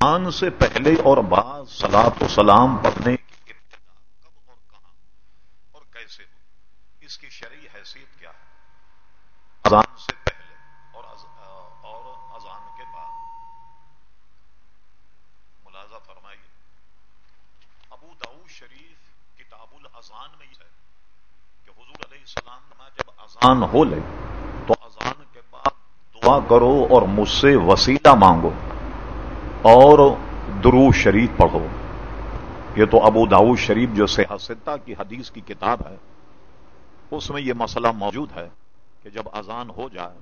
آن سے پہلے اور بعد سلاط و سلام پڑھنے کی ابتدا کب اور کہاں اور کیسے ہو؟ اس کی شرعی حیثیت کیا ہے؟ اذان سے پہلے اور اور اذان کے بعد۔ ملازہ فرمائیے۔ ابو داؤ شریف کتاب الاذان میں یہ ہے کہ حضور علیہ السلام جب اذان ہو لے تو اذان کے بعد دعا کرو اور مجھ سے وسیلہ مانگو۔ اور درو شریف پڑھو۔ یہ تو ابو داؤ شریف جو سیاستہ کی حدیث کی کتاب ہے، اس میں یہ مسئلہ موجود ہے کہ جب اذان ہو جائے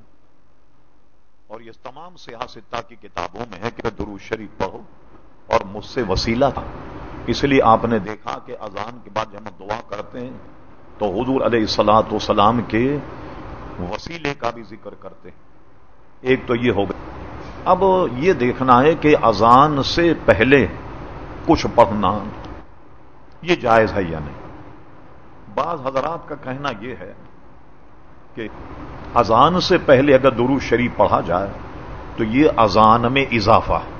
اور یہ تمام سیاستہ کی کتابوں میں ہے کہ درو شریف پڑھو اور مجھ سے وسیلہ تھا۔ اس لیے آپ نے دیکھا کہ اذان کے بعد جب ہم دعا کرتے ہیں تو حضور علیہ السلاۃ والسلام کے وسیلے کا بھی ذکر کرتے ہیں۔ ایک تو یہ ہو گیا اب یہ دیکھنا ہے کہ اذان سے پہلے کچھ پڑھنا یہ جائز ہے یا نہیں؟ بعض حضرات کا کہنا یہ ہے کہ اذان سے پہلے اگر درو شریف پڑھا جائے تو یہ اذان میں اضافہ ہے۔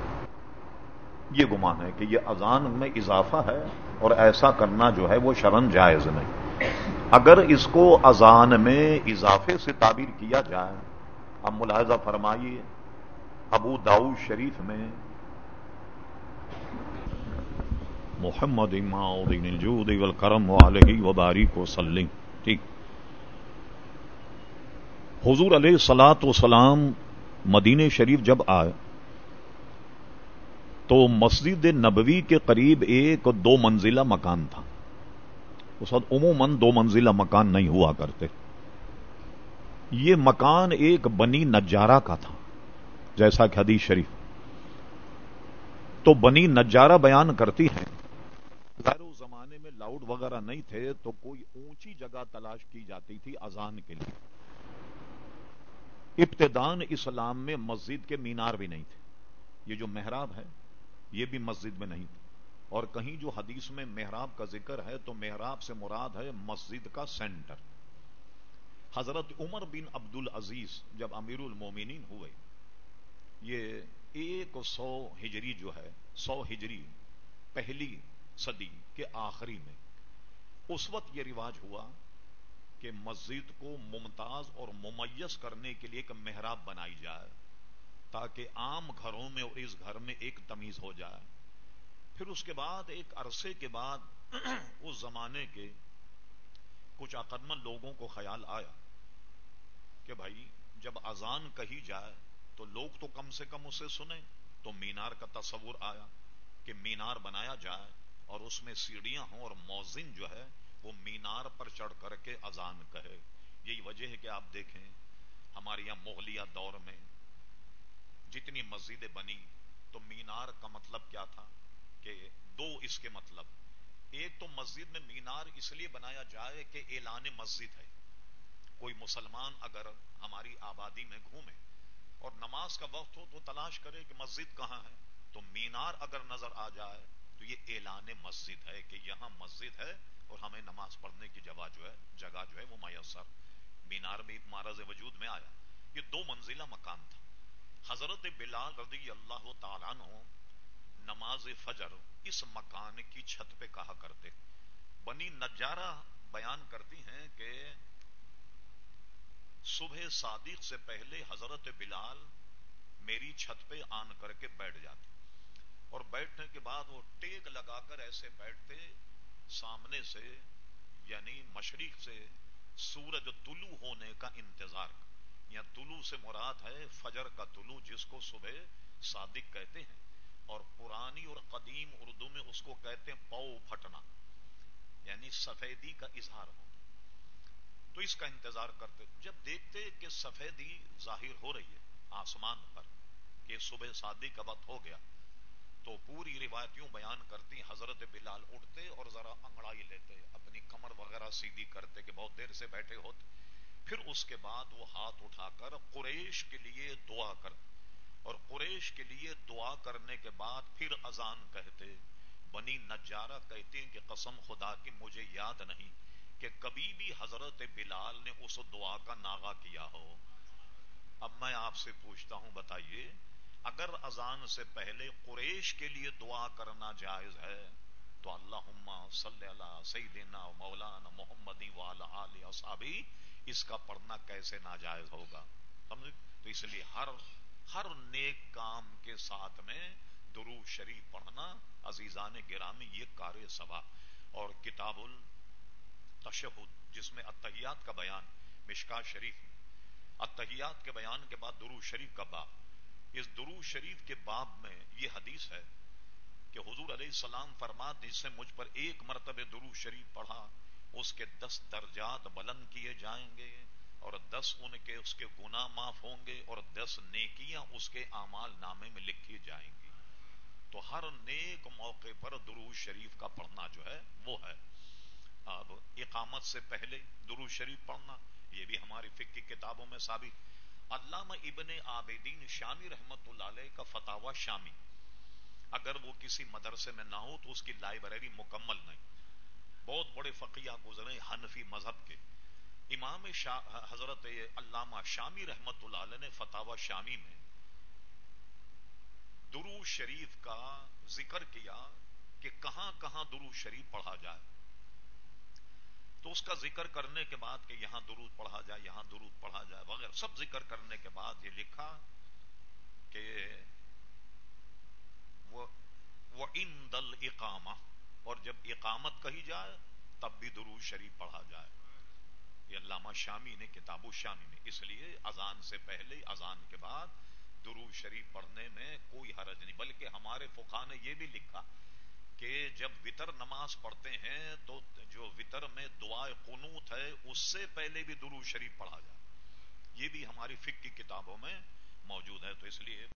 یہ گمان ہے کہ یہ اذان میں اضافہ ہے اور ایسا کرنا جو ہے وہ شرن جائز نہیں۔ اگر اس کو اذان میں اضافے سے تعبیر کیا جائے، اب ملاحظہ فرمائیے۔ ابو داؤ شریف میں محمد الجود والکرم والہ وبارک وسلم، ٹھیک۔ حضور علیہ سلاط وسلام مدین شریف جب آئے تو مسجد نبوی کے قریب ایک دو منزلہ مکان تھا۔ اس وقت عموماً دو منزلہ مکان نہیں ہوا کرتے۔ یہ مکان ایک بنی نجارہ کا تھا۔ جیسا کہ حدیث شریف۔ تو بنی نجارہ بیان کرتی ہیں، غیر زمانے میں لاؤڈ وغیرہ نہیں تھے تو کوئی اونچی جگہ تلاش کی جاتی تھی اذان کے لیے۔ ابتدان اسلام میں مسجد کے مینار بھی نہیں تھے۔ یہ جو محراب ہے، یہ بھی مسجد میں نہیں تھے۔ اور کہیں جو حدیث میں محراب کا ذکر ہے تو محراب سے مراد ہے مسجد کا سینٹر۔ حضرت عمر بن عبد العزیز جب امیر المومنین ہوئے یہ ایک سو ہجری جو ہے، سو ہجری پہلی صدی کے آخری میں، اس وقت یہ رواج ہوا کہ مسجد کو ممتاز اور ممیز کرنے کے لیے ایک محراب بنائی جائے تاکہ عام گھروں میں اور اس گھر میں ایک تمیز ہو جائے۔ پھر اس کے بعد، ایک عرصے کے بعد اس زمانے کے کچھ عقدمند لوگوں کو خیال آیا کہ بھائی، جب اذان کہی جائے تو لوگ تو کم سے کم اسے سنیں۔ تو مینار کا تصور آیا کہ مینار بنایا جائے اور اس میں سیڑھیاں ہوں اور موزن جو ہے وہ مینار پر چڑھ کر کے اذان کہے۔ یہی وجہ ہے کہ آپ دیکھیں ہمارے یہاں مغلیہ دور میں جتنی مسجدیں بنی تو مینار کا مطلب کیا تھا کہ دو اس کے مطلب۔ ایک تو مسجد میں مینار اس لیے بنایا جائے کہ اعلان مسجد ہے۔ کوئی مسلمان اگر ہماری آبادی میں گھومے اور نماز کا وقت ہو تو تلاش کرے کہ مسجد کہاں ہے۔ تو مینار اگر نظر آ جائے تو یہ اعلان مسجد ہے کہ یہاں مسجد ہے اور ہمیں نماز پڑھنے کی جگہ جو ہے، جگہ جو ہے وہ میسر۔ مینار میں مہاراج وجود میں آیا۔ یہ دو منزلہ مکان تھا۔ حضرت بلال رضی اللہ تعالیٰ نو نماز فجر اس مکان کی چھت پہ کہا کرتے۔ بنی نجارہ بیان کرتی ہیں کہ صبح صادق سے پہلے حضرت بلال میری چھت پہ آن کر کے بیٹھ جاتے اور بیٹھنے کے بعد وہ ٹیک لگا کر ایسے بیٹھتے سامنے سے یعنی مشرق سے سورج طلوع ہونے کا انتظار، یا طلوع سے مراد ہے فجر کا طلوع جس کو صبح صادق کہتے ہیں اور پرانی اور قدیم اردو میں اس کو کہتے ہیں پو پھٹنا یعنی سفیدی کا اظہار ہونا۔ تو اس کا انتظار کرتے جب دیکھتے کہ سفیدی ظاہر ہو رہی ہے آسمان پر کہ صبح شادی کا وقت ہو گیا تو پوری روایتوں بیان کرتی حضرت بلال اٹھتے اور ذرا انگڑائی لیتے، اپنی کمر وغیرہ سیدھی کرتے کہ بہت دیر سے بیٹھے ہوتے۔ پھر اس کے بعد وہ ہاتھ اٹھا کر قریش کے لیے دعا کرتے۔ اور قریش کے لیے دعا کرنے کے بعد پھر اذان کہتے۔ بنی نجارہ کہتے ہیں کہ قسم خدا کی مجھے یاد نہیں کہ کبھی بھی حضرت بلال نے اس دعا کا ناغا کیا ہو۔ اب میں آپ سے پوچھتا ہوں، بتائیے، اگر اذان سے پہلے قریش کے لیے دعا کرنا جائز ہے، تو اللہ صلی اللہ سیدنا مولانا محمد والا صابی اس کا پڑھنا کیسے ناجائز ہوگا؟ سمجھ تو اس لیے ہر ہر نیک کام کے ساتھ میں درو شریف پڑھنا عزیزان گرامی، یہ کار سبا اور کتاب ال التشہد جس میں اتحیات کا بیان مشکا شریف اتحیات کے بیان کے بعد درو شریف کا باب۔ اس درو شریف کے باب میں یہ حدیث ہے کہ حضور علیہ السلام فرمات جس سے مجھ پر ایک مرتبہ درو شریف پڑھا، اس کے دس درجات بلند کیے جائیں گے اور دس ان کے، اس کے گنا معاف ہوں گے اور دس نیکیاں اس کے اعمال نامے میں لکھی جائیں گی۔ تو ہر نیک موقع پر درو شریف کا پڑھنا جو ہے، وہ ہے۔ اب اقامت سے پہلے درو شریف پڑھنا، یہ بھی ہماری فک کی کتابوں میں ثابت۔ علامہ ابن عابدین شامی رحمت اللہ علیہ کا فتح شامی۔ اگر وہ کسی مدرسے میں نہ ہو تو اس کی لائبریری مکمل نہیں۔ بہت بڑے فقیہ گزرے حنفی مذہب کے۔ امام حضرت علامہ شامی رحمت اللہ علیہ نے فتح شامی میں درو شریف کا ذکر کیا کہ کہاں کہاں درو شریف پڑھا جائے۔ تو اس کا ذکر کرنے کے بعد کہ یہاں درود پڑھا جائے، یہاں درود پڑھا جائے، وغیرہ سب ذکر کرنے کے بعد یہ لکھا کہ وہ ان دل اقامہ، اور جب اقامت کہی جائے تب بھی درود شریف پڑھا جائے۔ یہ علامہ شامی نے، کتاب و شامی نے، اس لیے اذان سے پہلے، اذان کے بعد درود شریف پڑھنے میں کوئی حرج نہیں، بلکہ ہمارے فقہ نے یہ بھی لکھا کہ جب وطر نماز پڑھتے ہیں تو جو وطر میں دعا قنوت ہے، اس سے پہلے بھی درو شریف پڑھا جائے۔ یہ بھی ہماری فک کی کتابوں میں موجود ہے، تو اس لیے